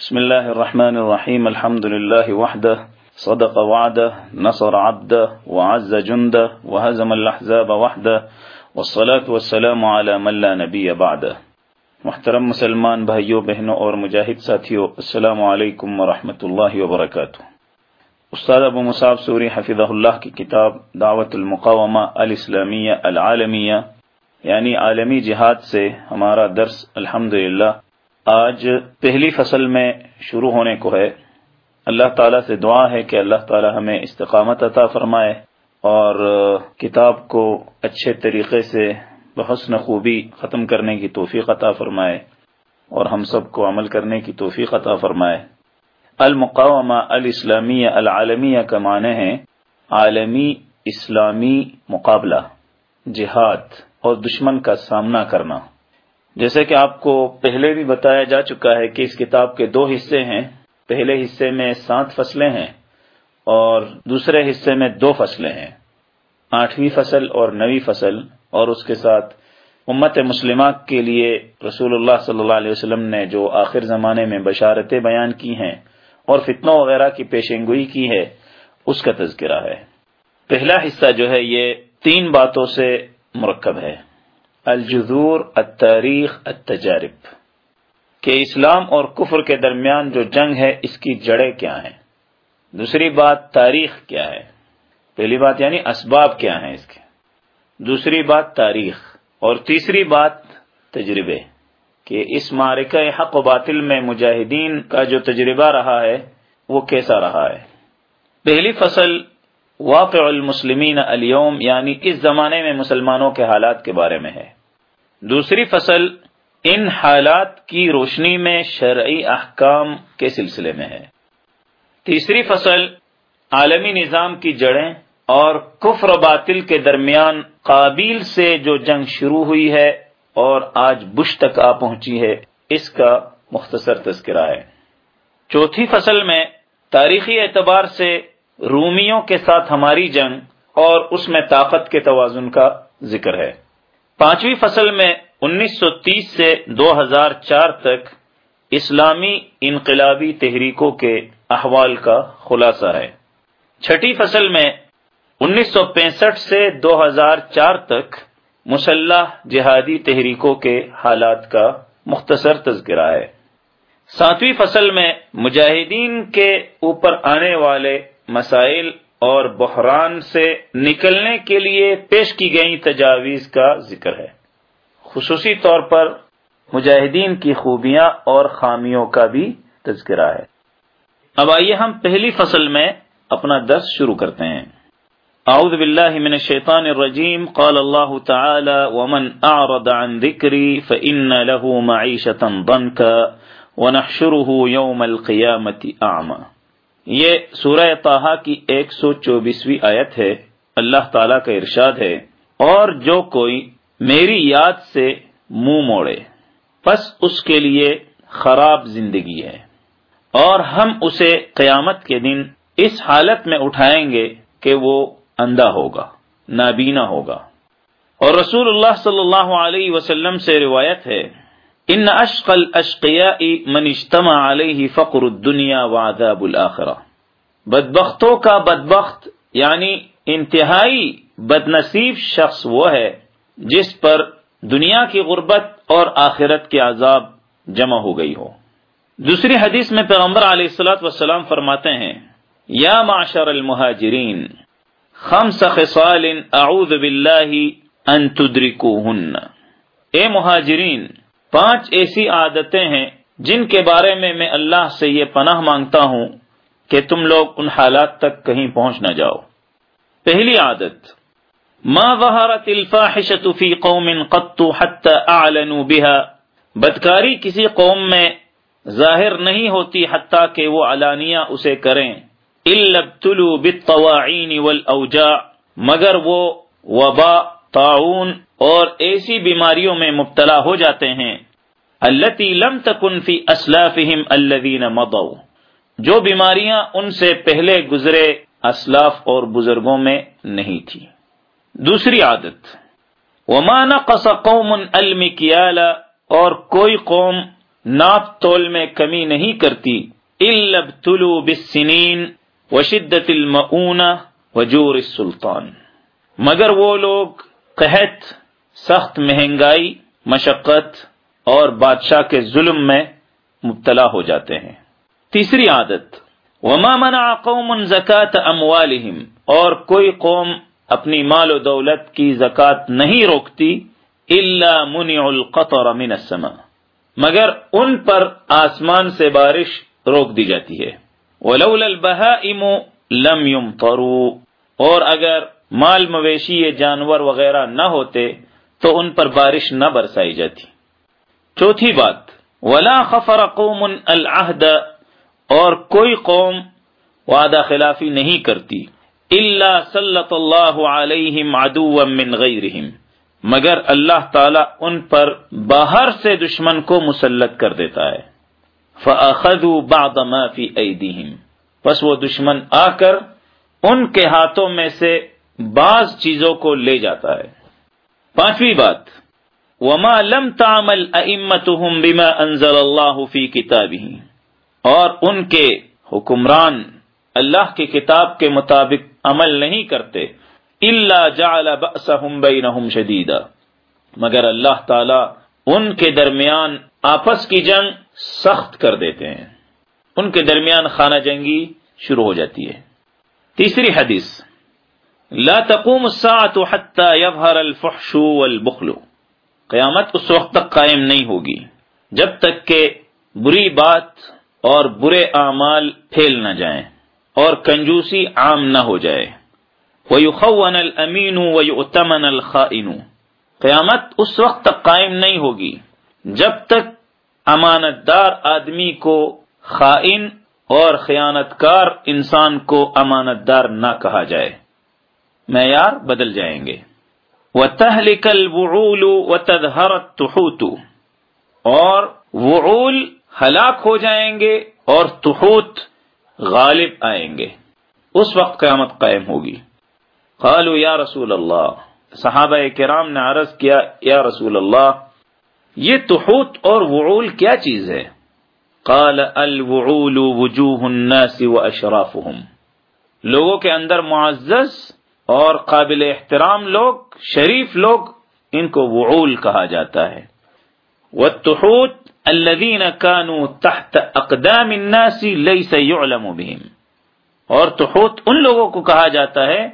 بسم الله الرحمن الرحيم الحمد لله وحده صدق وعده نصر عبده وعز جنده وهزم الأحزاب وحده والصلاة والسلام على من لا نبي بعده محترم مسلمان بھائیوں، بہنوں اور مجاہد ساتھیوں، السلام علیکم ورحمۃ اللہ وبرکاتہ۔ استاد ابو مصعب سوری حفظہ اللہ کی کتاب دعوت المقامہ الاسلامیہ العالمیہ یعنی عالمی جہاد سے ہمارا درس الحمد آج پہلی فصل میں شروع ہونے کو ہے۔ اللہ تعالیٰ سے دعا ہے کہ اللہ تعالیٰ ہمیں استقامت عطا فرمائے اور کتاب کو اچھے طریقے سے بحسن خوبی ختم کرنے کی توفیق عطا فرمائے اور ہم سب کو عمل کرنے کی توفیق عطا فرمائے۔ المقامہ الاسلامیہ العالمیہ کا معنی ہے عالمی اسلامی مقابلہ، جہاد اور دشمن کا سامنا کرنا۔ جیسے کہ آپ کو پہلے بھی بتایا جا چکا ہے کہ اس کتاب کے دو حصے ہیں۔ پہلے حصے میں سات فصلیں ہیں اور دوسرے حصے میں دو فصلیں ہیں۔ آٹھویں فصل اور نویں فصل اور اس کے ساتھ امت مسلمہ کے لیے رسول اللہ صلی اللہ علیہ وسلم نے جو آخر زمانے میں بشارتیں بیان کی ہیں اور فتنوں وغیرہ کی پیشنگوئی کی ہے، اس کا تذکرہ ہے۔ پہلا حصہ جو ہے، یہ تین باتوں سے مرکب ہے۔ الجذور، التاریخ، التجارب۔ کہ اسلام اور کفر کے درمیان جو جنگ ہے، اس کی جڑیں کیا ہیں؟ دوسری بات، تاریخ کیا ہے؟ پہلی بات یعنی اسباب کیا ہیں اس کے؟ دوسری بات، تاریخ۔ اور تیسری بات، تجربے۔ کہ اس مارکہ حق و باطل میں مجاہدین کا جو تجربہ رہا ہے، وہ کیسا رہا ہے؟ پہلی فصل، واقع المسلمین اليوم یعنی اس زمانے میں مسلمانوں کے حالات کے بارے میں ہے۔ دوسری فصل، ان حالات کی روشنی میں شرعی احکام کے سلسلے میں ہے۔ تیسری فصل، عالمی نظام کی جڑیں اور کفر باطل کے درمیان قابل سے جو جنگ شروع ہوئی ہے اور آج بش تک آ پہنچی ہے، اس کا مختصر تذکرہ ہے۔ چوتھی فصل میں تاریخی اعتبار سے رومیوں کے ساتھ ہماری جنگ اور اس میں طاقت کے توازن کا ذکر ہے۔ پانچویں فصل میں انیس سو تیس سے دو ہزار چار تک اسلامی انقلابی تحریکوں کے احوال کا خلاصہ ہے۔ چھٹی فصل میں انیس سو پینسٹھ سے دو ہزار چار تک مسلح جہادی تحریکوں کے حالات کا مختصر تذکرہ ہے۔ ساتویں فصل میں مجاہدین کے اوپر آنے والے مسائل اور بحران سے نکلنے کے لیے پیش کی گئی تجاویز کا ذکر ہے۔ خصوصی طور پر مجاہدین کی خوبیاں اور خامیوں کا بھی تذکرہ ہے۔ اب آئیے ہم پہلی فصل میں اپنا درس شروع کرتے ہیں۔ اعوذ باللہ من الشیطان الرجیم، قال اللہ تعالی، ومن اعرض عن ذکری فإن له معیشتا ضنکا ونحشره یوم القیامت اعما۔ یہ سورہ طاہا کی ایک سو چوبیسویں آیت ہے۔ اللہ تعالی کا ارشاد ہے۔ اور جو کوئی میری یاد سے منہ مو موڑے، پس اس کے لیے خراب زندگی ہے۔ اور ہم اسے قیامت کے دن اس حالت میں اٹھائیں گے کہ وہ اندھا ہوگا، نابینا ہوگا۔ اور رسول اللہ صلی اللہ علیہ وسلم سے روایت ہے۔ ان اشقل اشقیا من اجتمع علیہ فقر الدنیا وعذاب الاخرہ۔ بدبختوں کا بدبخت یعنی انتہائی بد نصیب شخص وہ ہے جس پر دنیا کی غربت اور آخرت کے عذاب جمع ہو گئی ہو۔ دوسری حدیث میں پیغمبر علیہ السلاۃ وسلام فرماتے ہیں، یا معشر المہاجرین، خمس خصال اعوذ باللہ ان تدرکوہن۔ اے مہاجرین پانچ ایسی عادتیں ہیں جن کے بارے میں میں اللہ سے یہ پناہ مانگتا ہوں کہ تم لوگ ان حالات تک کہیں پہنچ نہ جاؤ۔ پہلی عادت، ما ظہرت الفاحشة فی قوم قط حتى اعلنوا بها۔ بدکاری کسی قوم میں ظاہر نہیں ہوتی حتیٰ کہ وہ علانیہ اسے کریں۔ البتلو بالطواعین والاوجاع مگر وہ وبا تعاون اور ایسی بیماریوں میں مبتلا ہو جاتے ہیں۔ التي لم تكن في اسلافهم الذين مضوا۔ جو بیماریاں ان سے پہلے گزرے اسلاف اور بزرگوں میں نہیں تھی۔ دوسری عادت۔ وما نقص قوم المکیال اور کوئی قوم ناپ تول میں کمی نہیں کرتی۔ الب طلوع بسنین و شدت المعون وجور السلطان۔ مگر وہ لوگ قحط، سخت مہنگائی، مشقت اور بادشاہ کے ظلم میں مبتلا ہو جاتے ہیں۔ تیسری عادت، وما منع قوم زکات اموالہم اور کوئی قوم اپنی مال و دولت کی زکات نہیں روکتی الا منع القطر من السماء۔ مگر ان پر آسمان سے بارش روک دی جاتی ہے۔ ولولا البهائم لم يمطروا۔ اور اگر مال مویشی یہ جانور وغیرہ نہ ہوتے تو ان پر بارش نہ برسائی جاتی۔ چوتھی بات، ولا خفر قوم العہد اور کوئی قوم وعدہ خلافی نہیں کرتی۔ اللہ صلی اللہ علیہم عدو من غیرہم مگر اللہ تعالی ان پر باہر سے دشمن کو مسلط کر دیتا ہے۔ فَأَخَذُوا بَعْضَ مَا فِي أَيْدِهِمْ پس وہ دشمن آ کر ان کے ہاتھوں میں سے بعض چیزوں کو لے جاتا ہے۔ پانچویں بات، وما لم تعمل ائمتهم بما انزل اللہ فی کتابه اور ان کے حکمران اللہ کی کتاب کے مطابق عمل نہیں کرتے۔ الا جعل بأسهم بینہم شدیدا مگر اللہ تعالی ان کے درمیان آپس کی جنگ سخت کر دیتے ہیں۔ ان کے درمیان خانہ جنگی شروع ہو جاتی ہے۔ تیسری حدیث لا تقوم الساعة حتى يظهر الفحش والبخل. قیامت اس وقت تک قائم نہیں ہوگی، جب تک کہ بری بات اور برے اعمال پھیل نہ جائیں اور کنجوسی عام نہ ہو جائے۔ وَيُخَوَّنَ الْأَمِينُ وَيُؤْتَمَنَ الْخَائِنُ۔ قیامت اس وقت تک قائم نہیں ہوگی، جب تک امانت دار آدمی کو خائن اور خیانت کار انسان کو امانت دار نہ کہا جائے۔ معیار بدل جائیں گے۔ وہ تہلکل وعول و تدہرت اور وعول ہلاک ہو جائیں گے اور تحوت غالب آئیں گے۔ اس وقت قیامت قائم ہوگی۔ قالوا یا رسول اللہ۔ صحابہ کرام نے عرض کیا، یا رسول اللہ، یہ تحوت اور وعول کیا چیز ہے؟ قال الوعول وجوہ الناس و اشرافهم لوگوں کے اندر معزز اور قابل احترام لوگ، شریف لوگ، ان کو وعول کہا جاتا ہے۔ والتحوت الذين كانوا تحت اقدام الناس ليس يعلم بهم۔ اور تحوت ان لوگوں کو کہا جاتا ہے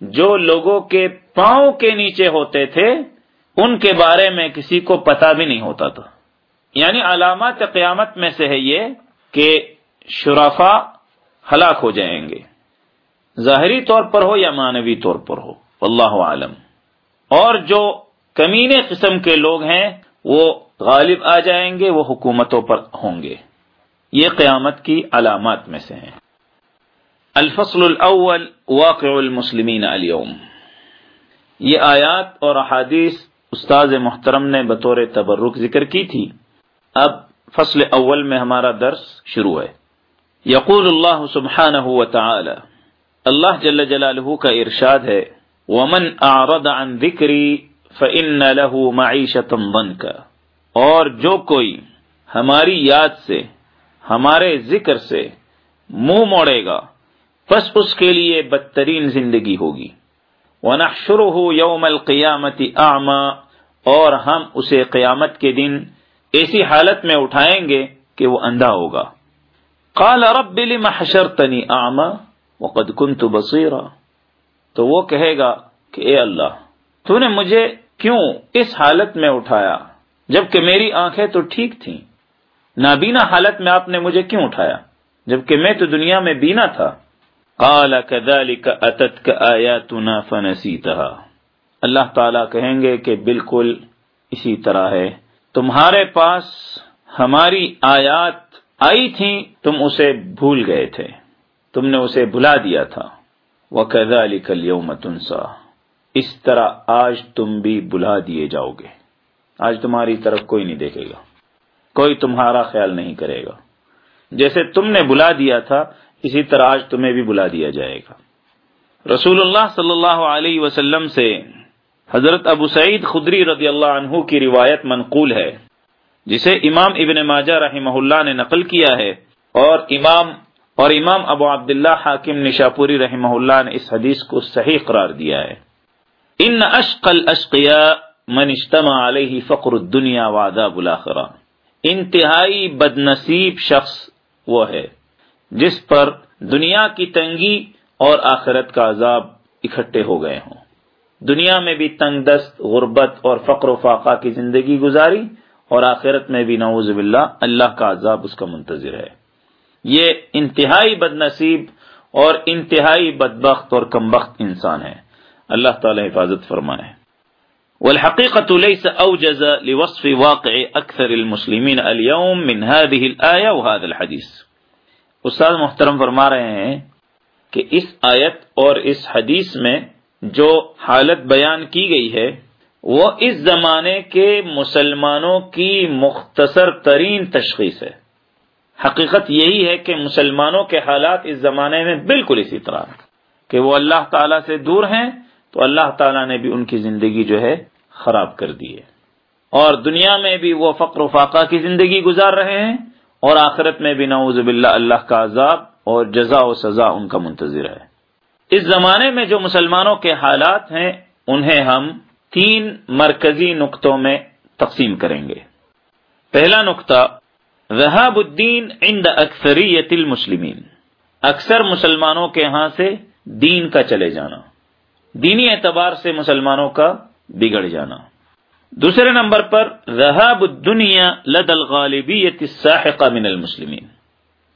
جو لوگوں کے پاؤں کے نیچے ہوتے تھے، ان کے بارے میں کسی کو پتا بھی نہیں ہوتا تھا۔ یعنی علامات قیامت میں سے ہے یہ کہ شرافا ہلاک ہو جائیں گے۔ ظاہری طور پر ہو یا مانوی طور پر ہو اللہ عالم اور جو کمینے قسم کے لوگ ہیں، وہ غالب آ جائیں گے، وہ حکومتوں پر ہوں گے۔ یہ قیامت کی علامات میں سے ہیں۔ الفصل الاول، واقع المسلمین اليوم یہ آیات اور احادیث استاذ محترم نے بطور تبرک ذکر کی تھی۔ اب فصل اول میں ہمارا درس شروع ہے۔ یقول اللہ سبحانہ و تعالی اللہ جل جلالہ کا ارشاد ہے، ومن اعرض عن ذکری فان له معیشتا ضنکا اور جو کوئی ہماری یاد سے، ہمارے ذکر سے منہ موڑے گا، پس اس کے لیے بدترین زندگی ہوگی۔ ونحشره یوم القیامت اعما اور ہم اسے قیامت کے دن ایسی حالت میں اٹھائیں گے کہ وہ اندھا ہوگا۔ قال رب لم حشرتنی اعما وقد كنت بصيرا۔ تو وہ کہے گا کہ اے اللہ، تو نے مجھے کیوں اس حالت میں اٹھایا؟ جبکہ میری آنکھیں تو ٹھیک تھیں۔ نابینا حالت میں آپ نے مجھے کیوں اٹھایا؟ جبکہ میں تو دنیا میں بینا تھا۔ قال كذلك اتتك اياتنا فنسيتها اللہ تعالی کہیں گے کہ بالکل اسی طرح ہے۔ تمہارے پاس ہماری آیات آئی تھیں، تم اسے بھول گئے تھے۔ تم نے اسے بلا دیا تھا۔ وہ قیدا علی کلیوم تنسا اس طرح آج تم بھی بلا دیے جاؤ گے۔ آج تمہاری طرف کوئی نہیں دیکھے گا۔ کوئی تمہارا خیال نہیں کرے گا۔ جیسے تم نے بلا دیا تھا، اسی طرح آج تمہیں بھی بلا دیا جائے گا۔ رسول اللہ صلی اللہ علیہ وسلم سے حضرت ابو سعید خدری رضی اللہ عنہ کی روایت منقول ہے، جسے امام ابن ماجہ رحمہ اللہ نے نقل کیا ہے اور امام اور امام ابو عبداللہ حاکم نشاپوری رحمہ اللہ نے اس حدیث کو صحیح قرار دیا ہے۔ ان اشقل اشقیا من اجتمع علیہ فقر الدنیا وعذاب الاخرہ۔ انتہائی بد نصیب شخص وہ ہے جس پر دنیا کی تنگی اور آخرت کا عذاب اکٹھے ہو گئے ہوں۔ دنیا میں بھی تنگ دست، غربت اور فقر و فاقہ کی زندگی گزاری اور آخرت میں بھی نعوذ باللہ اللہ کا عذاب اس کا منتظر ہے۔ یہ انتہائی بد نصیب اور انتہائی بدبخت اور کمبخت انسان ہے۔ اللہ تعالی حفاظت فرمائے۔ والحقيقة ليس أوجز لوصف واقع أكثر المسلمين اليوم من هذه الآية وهذا الحديث۔ استاد محترم فرما رہے ہیں کہ اس آیت اور اس حدیث میں جو حالت بیان کی گئی ہے، وہ اس زمانے کے مسلمانوں کی مختصر ترین تشخیص ہے۔ حقیقت یہی ہے کہ مسلمانوں کے حالات اس زمانے میں بالکل اسی طرح کہ وہ اللہ تعالی سے دور ہیں، تو اللہ تعالیٰ نے بھی ان کی زندگی جو ہے خراب کر دی ہے۔ اور دنیا میں بھی وہ فقر و فاقہ کی زندگی گزار رہے ہیں، اور آخرت میں بھی نعوذ باللہ اللہ کا عذاب اور جزا و سزا ان کا منتظر ہے۔ اس زمانے میں جو مسلمانوں کے حالات ہیں، انہیں ہم تین مرکزی نقطوں میں تقسیم کریں گے۔ پہلا نقطہ رحاب الدین عند اکثریت المسلمین۔ اکثر مسلمانوں کے ہاں سے دین کا چلے جانا، دینی اعتبار سے مسلمانوں کا بگڑ جانا۔ دوسرے نمبر پر رحاب الدنیا لد الغالبیت الساحقہ من المسلمین۔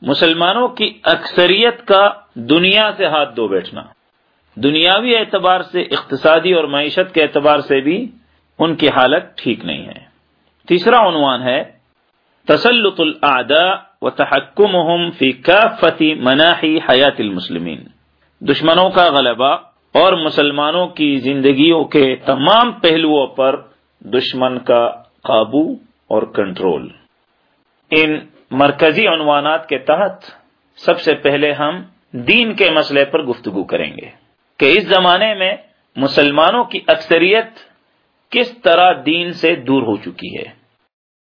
مسلمانوں کی اکثریت کا دنیا سے ہاتھ دھو بیٹھنا، دنیاوی اعتبار سے، اقتصادی اور معیشت کے اعتبار سے بھی ان کی حالت ٹھیک نہیں ہے۔ تیسرا عنوان ہے تسلط الاعداء و تحکمهم فی کافتی مناحی حیات المسلمین دشمنوں کا غلبہ اور مسلمانوں کی زندگیوں کے تمام پہلوؤں پر دشمن کا قابو اور کنٹرول. ان مرکزی عنوانات کے تحت سب سے پہلے ہم دین کے مسئلے پر گفتگو کریں گے کہ اس زمانے میں مسلمانوں کی اکثریت کس طرح دین سے دور ہو چکی ہے۔